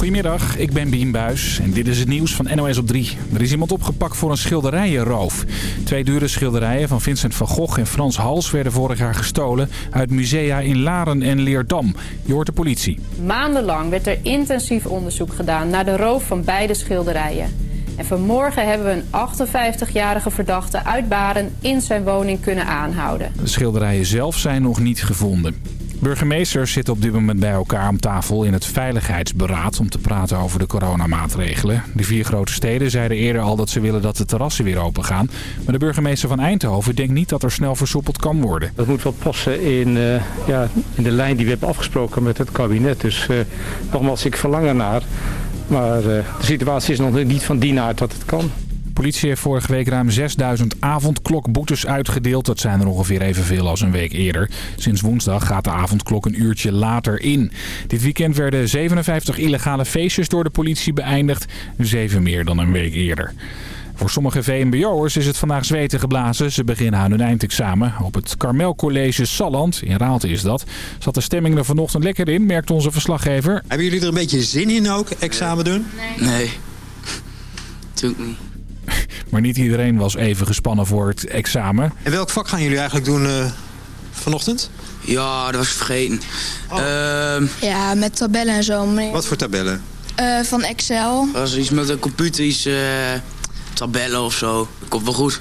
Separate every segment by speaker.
Speaker 1: Goedemiddag, ik ben Bien Buis en dit is het nieuws van NOS op 3. Er is iemand opgepakt voor een schilderijenroof. Twee dure schilderijen van Vincent van Gogh en Frans Hals werden vorig jaar gestolen... uit musea in Laren en Leerdam. Je hoort de politie.
Speaker 2: Maandenlang werd er intensief onderzoek gedaan naar de roof van beide schilderijen. En vanmorgen hebben we een 58-jarige verdachte uit Baren in zijn woning kunnen aanhouden.
Speaker 1: De schilderijen zelf zijn nog niet gevonden. Burgemeesters zitten op dit moment bij elkaar om tafel in het Veiligheidsberaad om te praten over de coronamaatregelen. De vier grote steden zeiden eerder al dat ze willen dat de terrassen weer open gaan. Maar de burgemeester van Eindhoven denkt niet dat er snel versoepeld kan worden.
Speaker 3: Dat moet wel passen in, uh, ja, in de lijn die we hebben afgesproken met het kabinet. Dus uh, nogmaals, ik verlang ernaar. Maar uh, de situatie is nog niet van die aard dat het kan. De
Speaker 1: politie heeft vorige week ruim 6000 avondklokboetes uitgedeeld. Dat zijn er ongeveer evenveel als een week eerder. Sinds woensdag gaat de avondklok een uurtje later in. Dit weekend werden 57 illegale feestjes door de politie beëindigd. Zeven meer dan een week eerder. Voor sommige VMBO'ers is het vandaag zweten geblazen. Ze beginnen aan hun eindexamen. Op het Carmel College Salland, in Raalte is dat, zat de stemming er vanochtend lekker in, merkt onze verslaggever.
Speaker 4: Hebben jullie er een beetje zin in ook, examen doen? Nee.
Speaker 5: Nee, natuurlijk niet.
Speaker 1: Maar niet iedereen was even gespannen voor het examen.
Speaker 4: En welk vak gaan jullie eigenlijk doen uh, vanochtend?
Speaker 5: Ja, dat was ik vergeten. Oh. Uh,
Speaker 6: ja, met tabellen en zo. Meneer. Wat
Speaker 4: voor tabellen?
Speaker 6: Uh, van Excel.
Speaker 5: Dat was iets met een computer, iets tabellen of zo. Dat komt wel goed.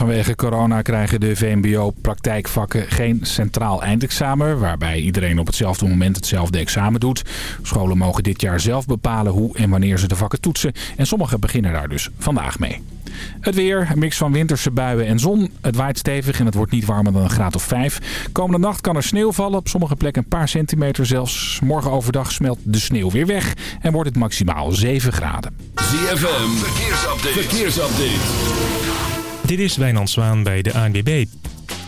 Speaker 1: Vanwege corona krijgen de VMBO-praktijkvakken geen centraal eindexamen... waarbij iedereen op hetzelfde moment hetzelfde examen doet. Scholen mogen dit jaar zelf bepalen hoe en wanneer ze de vakken toetsen. En sommigen beginnen daar dus vandaag mee. Het weer, een mix van winterse buien en zon. Het waait stevig en het wordt niet warmer dan een graad of 5. Komende nacht kan er sneeuw vallen, op sommige plekken een paar centimeter zelfs. Morgen overdag smelt de sneeuw weer weg en wordt het maximaal 7 graden.
Speaker 7: ZFM, verkeersupdate. verkeersupdate.
Speaker 8: Dit is Wijnand Zwaan bij de ANWB.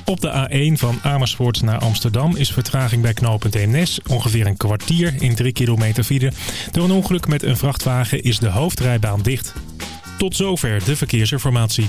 Speaker 8: Op de A1 van Amersfoort naar Amsterdam is vertraging bij knooppunt Eemnes ongeveer een kwartier in 3 kilometer file. Door een ongeluk met een vrachtwagen is de hoofdrijbaan dicht. Tot zover de verkeersinformatie.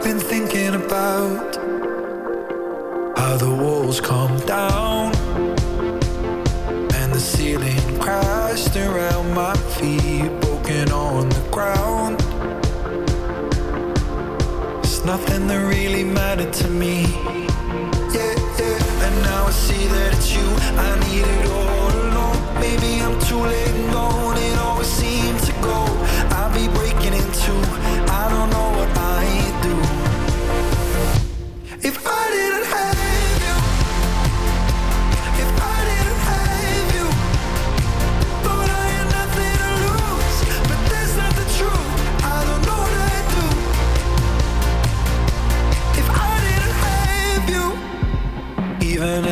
Speaker 9: I've been thinking about how the walls come down and the ceiling crashed around my feet, broken on the ground. It's nothing that really mattered to me. Yeah, yeah, and now I see that it's you. I need it all alone. Maybe I'm too late.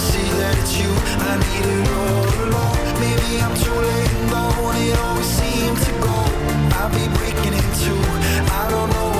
Speaker 9: see that it's you. I need it all along Maybe I'm too late and And it always seems to go? I'll be breaking into I don't know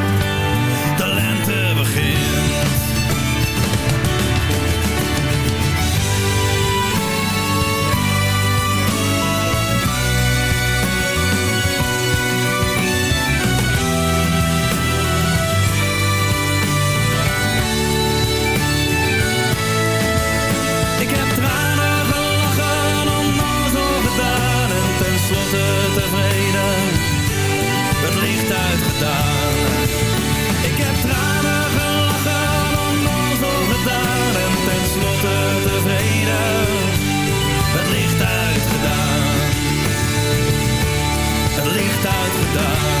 Speaker 10: Licht uitgedaan.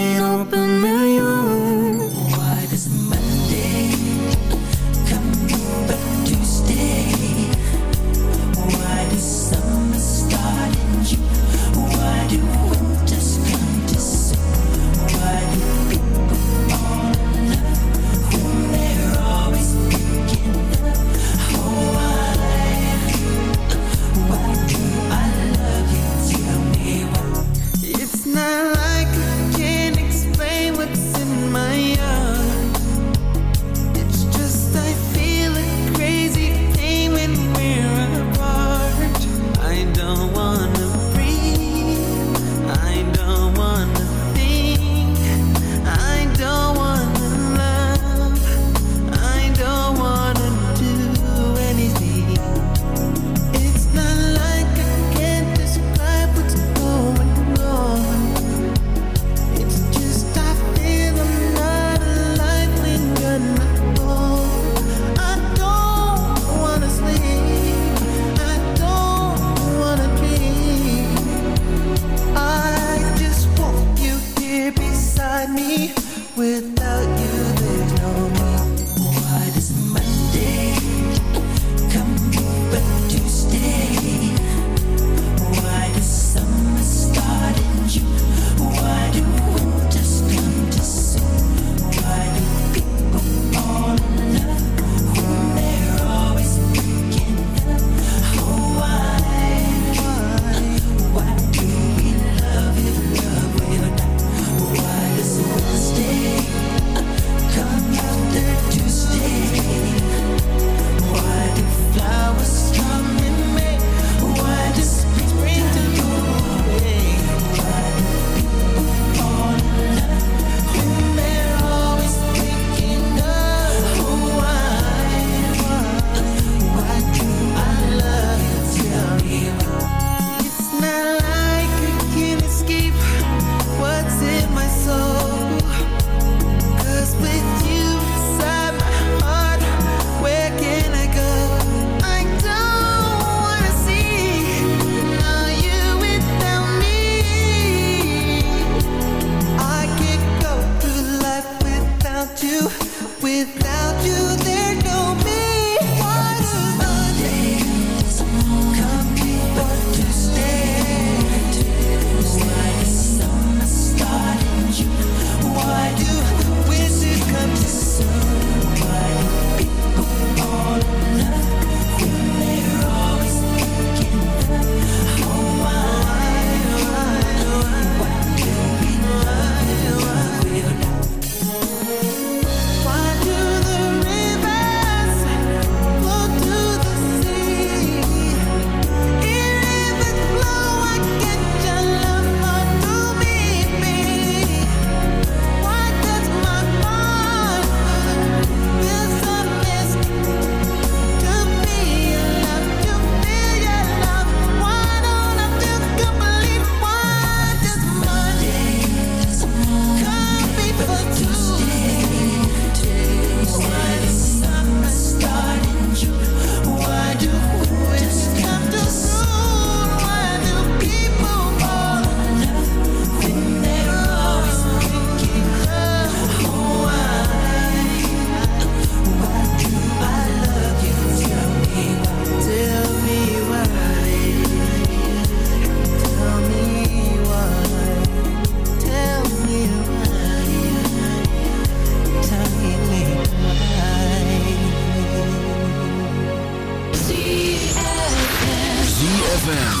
Speaker 7: ZFM.